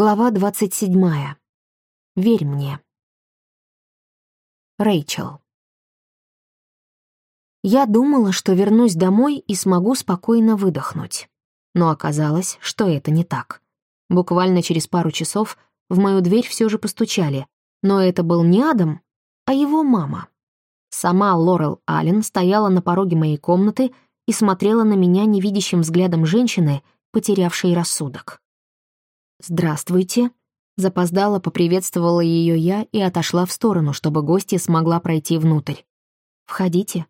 Глава двадцать седьмая. Верь мне. Рэйчел. Я думала, что вернусь домой и смогу спокойно выдохнуть. Но оказалось, что это не так. Буквально через пару часов в мою дверь все же постучали, но это был не Адам, а его мама. Сама Лорел Аллен стояла на пороге моей комнаты и смотрела на меня невидящим взглядом женщины, потерявшей рассудок. «Здравствуйте», — запоздала, поприветствовала ее я и отошла в сторону, чтобы гостья смогла пройти внутрь. «Входите».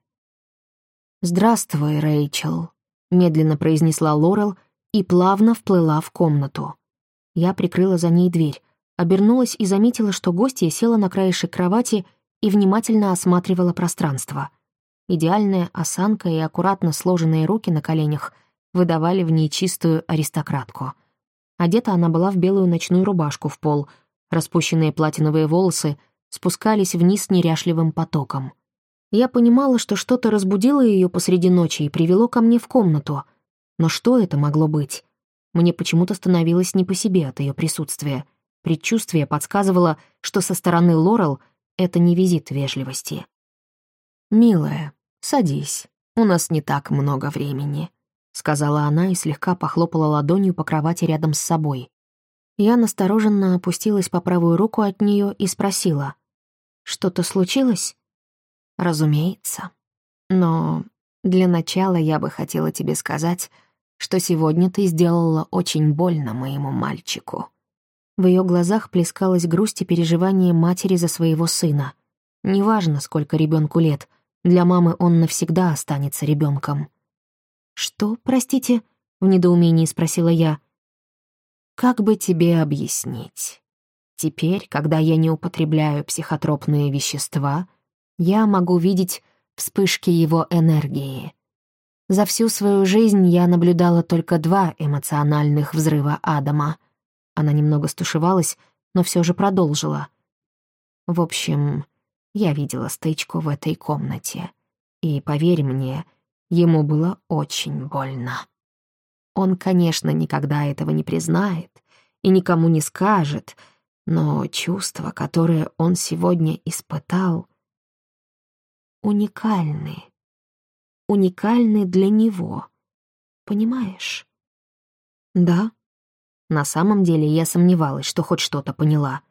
«Здравствуй, Рэйчел», — медленно произнесла Лорел и плавно вплыла в комнату. Я прикрыла за ней дверь, обернулась и заметила, что гостья села на краешек кровати и внимательно осматривала пространство. Идеальная осанка и аккуратно сложенные руки на коленях выдавали в ней чистую аристократку. Одета она была в белую ночную рубашку в пол, распущенные платиновые волосы спускались вниз неряшливым потоком. Я понимала, что что-то разбудило ее посреди ночи и привело ко мне в комнату. Но что это могло быть? Мне почему-то становилось не по себе от ее присутствия. Предчувствие подсказывало, что со стороны Лорел это не визит вежливости. «Милая, садись, у нас не так много времени», — сказала она и слегка похлопала ладонью по кровати рядом с собой. Я настороженно опустилась по правую руку от нее и спросила. «Что-то случилось?» Разумеется. Но для начала я бы хотела тебе сказать, что сегодня ты сделала очень больно моему мальчику». В ее глазах плескалась грусть и переживание матери за своего сына. Неважно, сколько ребенку лет, для мамы он навсегда останется ребенком. «Что, простите?» — в недоумении спросила я. «Как бы тебе объяснить? Теперь, когда я не употребляю психотропные вещества, я могу видеть вспышки его энергии. За всю свою жизнь я наблюдала только два эмоциональных взрыва Адама. Она немного стушевалась, но все же продолжила. В общем, я видела стычку в этой комнате. И, поверь мне, ему было очень больно. Он, конечно, никогда этого не признает и никому не скажет, но чувство, которое он сегодня испытал, уникальны. Уникальны для него. Понимаешь? Да. На самом деле я сомневалась, что хоть что-то поняла.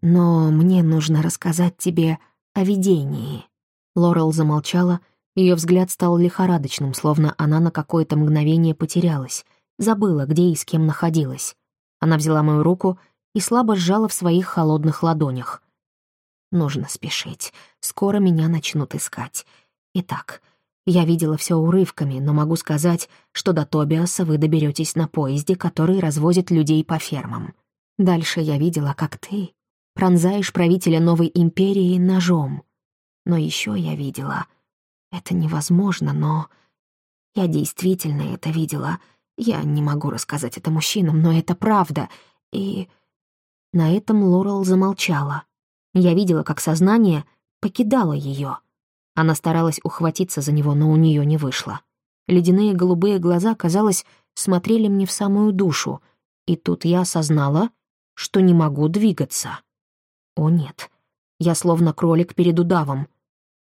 Но мне нужно рассказать тебе о видении. Лорел замолчала, ее взгляд стал лихорадочным, словно она на какое-то мгновение потерялась, забыла, где и с кем находилась. Она взяла мою руку и слабо сжала в своих холодных ладонях. Нужно спешить. Скоро меня начнут искать. Итак, я видела все урывками, но могу сказать, что до Тобиаса вы доберетесь на поезде, который развозит людей по фермам. Дальше я видела, как ты пронзаешь правителя новой империи ножом. Но еще я видела... Это невозможно, но... Я действительно это видела. Я не могу рассказать это мужчинам, но это правда. И... На этом Лорел замолчала. Я видела, как сознание покидало ее. Она старалась ухватиться за него, но у нее не вышло. Ледяные голубые глаза, казалось, смотрели мне в самую душу, и тут я осознала, что не могу двигаться. О нет, я словно кролик перед удавом.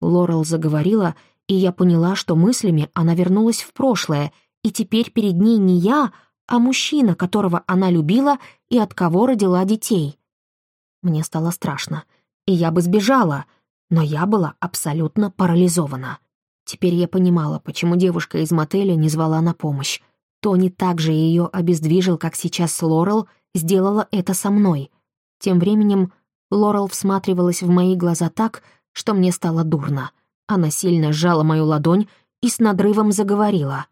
Лорел заговорила, и я поняла, что мыслями она вернулась в прошлое, и теперь перед ней не я, а мужчина, которого она любила и от кого родила детей. Мне стало страшно — и я бы сбежала, но я была абсолютно парализована. Теперь я понимала, почему девушка из мотеля не звала на помощь. Тони также ее обездвижил, как сейчас Лорел сделала это со мной. Тем временем Лорел всматривалась в мои глаза так, что мне стало дурно. Она сильно сжала мою ладонь и с надрывом заговорила.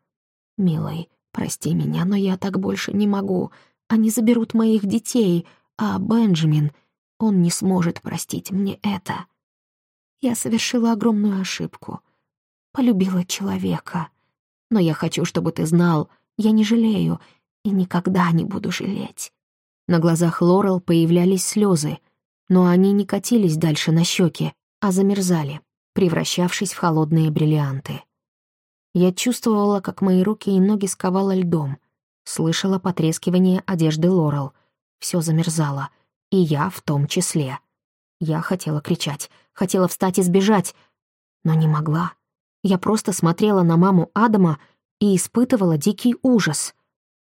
«Милый, прости меня, но я так больше не могу. Они заберут моих детей, а Бенджамин...» Он не сможет простить мне это. Я совершила огромную ошибку. Полюбила человека. Но я хочу, чтобы ты знал, я не жалею и никогда не буду жалеть. На глазах Лорел появлялись слезы, но они не катились дальше на щеки, а замерзали, превращавшись в холодные бриллианты. Я чувствовала, как мои руки и ноги сковало льдом, слышала потрескивание одежды Лорел — Все замерзало, и я в том числе. Я хотела кричать, хотела встать и сбежать, но не могла. Я просто смотрела на маму Адама и испытывала дикий ужас.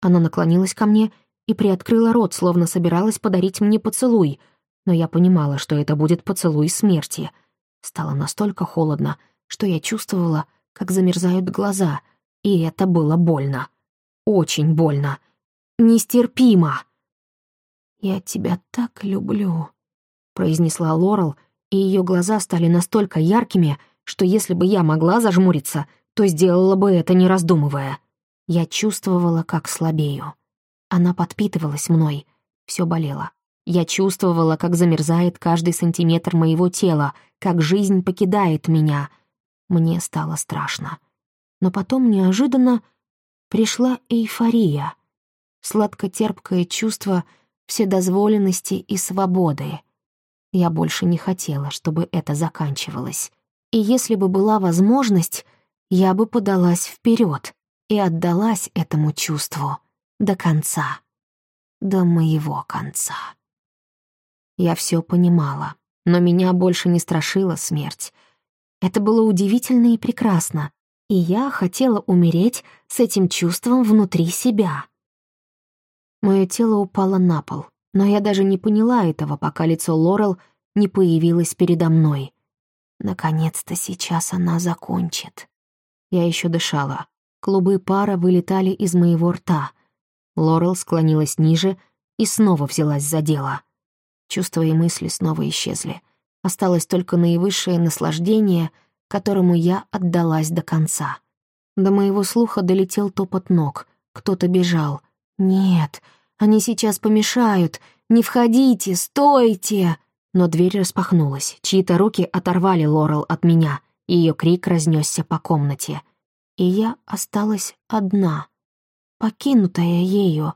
Она наклонилась ко мне и приоткрыла рот, словно собиралась подарить мне поцелуй, но я понимала, что это будет поцелуй смерти. Стало настолько холодно, что я чувствовала, как замерзают глаза, и это было больно. Очень больно. Нестерпимо. «Я тебя так люблю», — произнесла Лорел, и ее глаза стали настолько яркими, что если бы я могла зажмуриться, то сделала бы это, не раздумывая. Я чувствовала, как слабею. Она подпитывалась мной, все болело. Я чувствовала, как замерзает каждый сантиметр моего тела, как жизнь покидает меня. Мне стало страшно. Но потом неожиданно пришла эйфория, сладко-терпкое чувство вседозволенности и свободы. Я больше не хотела, чтобы это заканчивалось. И если бы была возможность, я бы подалась вперед и отдалась этому чувству до конца, до моего конца. Я все понимала, но меня больше не страшила смерть. Это было удивительно и прекрасно, и я хотела умереть с этим чувством внутри себя. Мое тело упало на пол, но я даже не поняла этого, пока лицо Лорел не появилось передо мной. Наконец-то сейчас она закончит. Я еще дышала. Клубы пара вылетали из моего рта. Лорел склонилась ниже и снова взялась за дело. Чувства и мысли снова исчезли. Осталось только наивысшее наслаждение, которому я отдалась до конца. До моего слуха долетел топот ног. Кто-то бежал. «Нет, они сейчас помешают! Не входите! Стойте!» Но дверь распахнулась, чьи-то руки оторвали Лорел от меня, ее крик разнесся по комнате. И я осталась одна, покинутая ею.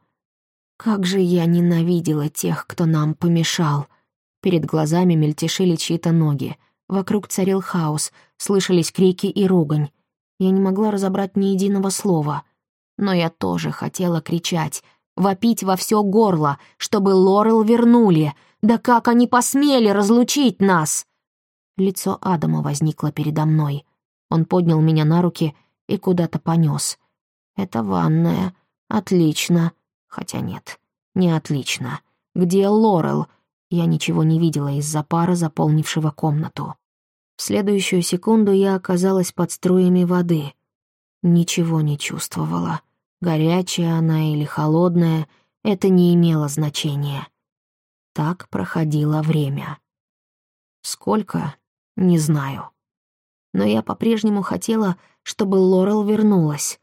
Как же я ненавидела тех, кто нам помешал. Перед глазами мельтешили чьи-то ноги. Вокруг царил хаос, слышались крики и ругань. Я не могла разобрать ни единого слова. Но я тоже хотела кричать, вопить во все горло, чтобы Лорел вернули, да как они посмели разлучить нас!» Лицо Адама возникло передо мной. Он поднял меня на руки и куда-то понес. «Это ванная. Отлично. Хотя нет, не отлично. Где Лорел?» Я ничего не видела из-за пара, заполнившего комнату. В следующую секунду я оказалась под струями воды. Ничего не чувствовала. Горячая она или холодная — это не имело значения. Так проходило время. Сколько? Не знаю. Но я по-прежнему хотела, чтобы Лорел вернулась.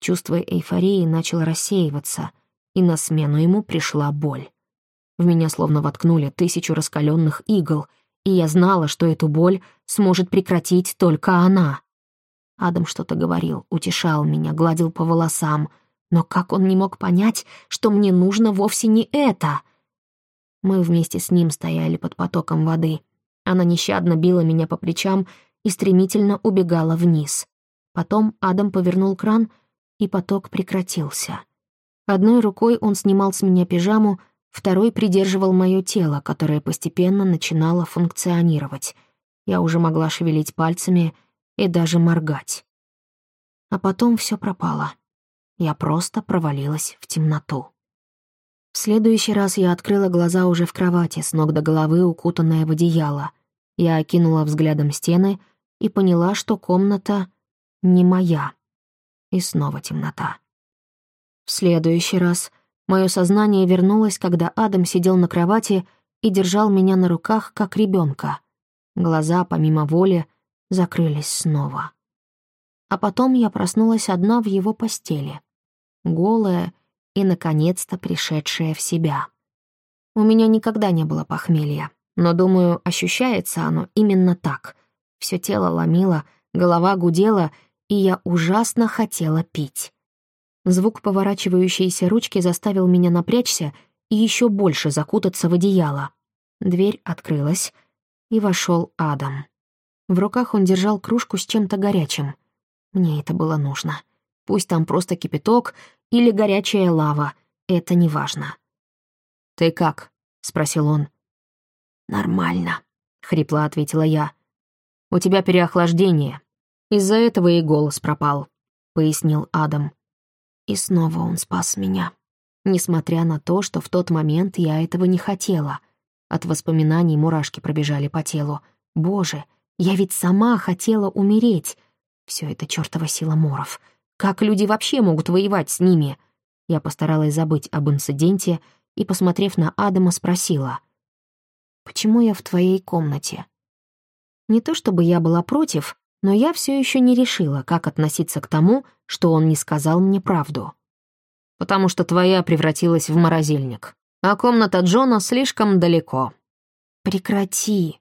Чувство эйфории начало рассеиваться, и на смену ему пришла боль. В меня словно воткнули тысячу раскаленных игл, и я знала, что эту боль сможет прекратить только она. Адам что-то говорил, утешал меня, гладил по волосам, но как он не мог понять, что мне нужно вовсе не это — мы вместе с ним стояли под потоком воды. Она нещадно била меня по плечам и стремительно убегала вниз. Потом Адам повернул кран, и поток прекратился. Одной рукой он снимал с меня пижаму, второй придерживал мое тело, которое постепенно начинало функционировать. Я уже могла шевелить пальцами и даже моргать. А потом все пропало. Я просто провалилась в темноту. В следующий раз я открыла глаза уже в кровати, с ног до головы укутанная в одеяло. Я окинула взглядом стены и поняла, что комната не моя. И снова темнота. В следующий раз мое сознание вернулось, когда Адам сидел на кровати и держал меня на руках, как ребенка. Глаза, помимо воли, закрылись снова. А потом я проснулась одна в его постели. Голая и, наконец-то, пришедшая в себя. У меня никогда не было похмелья, но, думаю, ощущается оно именно так. Все тело ломило, голова гудела, и я ужасно хотела пить. Звук поворачивающейся ручки заставил меня напрячься и еще больше закутаться в одеяло. Дверь открылась, и вошел Адам. В руках он держал кружку с чем-то горячим. Мне это было нужно. Пусть там просто кипяток или горячая лава, это не важно. «Ты как?» — спросил он. «Нормально», — хрипло ответила я. «У тебя переохлаждение. Из-за этого и голос пропал», — пояснил Адам. И снова он спас меня. Несмотря на то, что в тот момент я этого не хотела. От воспоминаний мурашки пробежали по телу. Боже, я ведь сама хотела умереть. Все это чертова сила моров. Как люди вообще могут воевать с ними? Я постаралась забыть об инциденте и, посмотрев на Адама, спросила. «Почему я в твоей комнате?» Не то чтобы я была против, но я все еще не решила, как относиться к тому, что он не сказал мне правду. «Потому что твоя превратилась в морозильник, а комната Джона слишком далеко». «Прекрати!»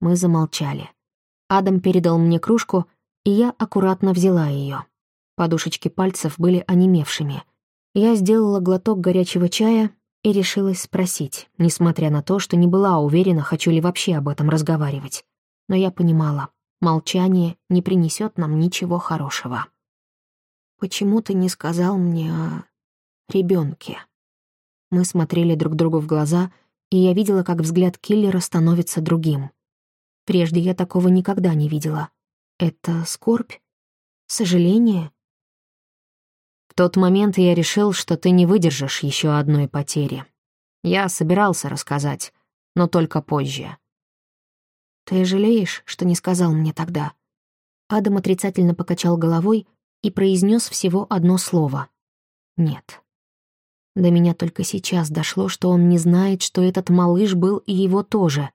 Мы замолчали. Адам передал мне кружку, и я аккуратно взяла ее. Подушечки пальцев были онемевшими. Я сделала глоток горячего чая и решилась спросить, несмотря на то, что не была уверена, хочу ли вообще об этом разговаривать. Но я понимала, молчание не принесет нам ничего хорошего. «Почему ты не сказал мне о ребенке? Мы смотрели друг другу в глаза, и я видела, как взгляд киллера становится другим. Прежде я такого никогда не видела. Это скорбь? Сожаление? В тот момент я решил, что ты не выдержишь еще одной потери. Я собирался рассказать, но только позже. Ты жалеешь, что не сказал мне тогда? Адам отрицательно покачал головой и произнес всего одно слово. Нет. До меня только сейчас дошло, что он не знает, что этот малыш был и его тоже.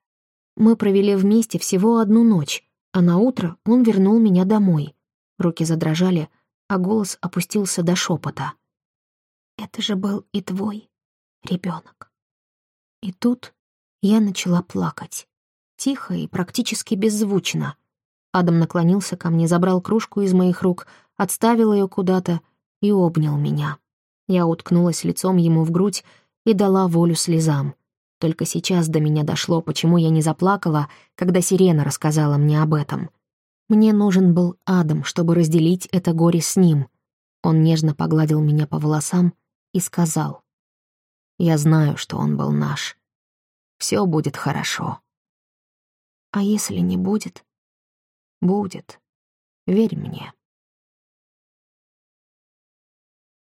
Мы провели вместе всего одну ночь, а на утро он вернул меня домой. Руки задрожали, а голос опустился до шепота. «Это же был и твой ребенок. И тут я начала плакать. Тихо и практически беззвучно. Адам наклонился ко мне, забрал кружку из моих рук, отставил ее куда-то и обнял меня. Я уткнулась лицом ему в грудь и дала волю слезам. Только сейчас до меня дошло, почему я не заплакала, когда сирена рассказала мне об этом. Мне нужен был Адам, чтобы разделить это горе с ним. Он нежно погладил меня по волосам и сказал. «Я знаю, что он был наш. Все будет хорошо». «А если не будет?» «Будет. Верь мне».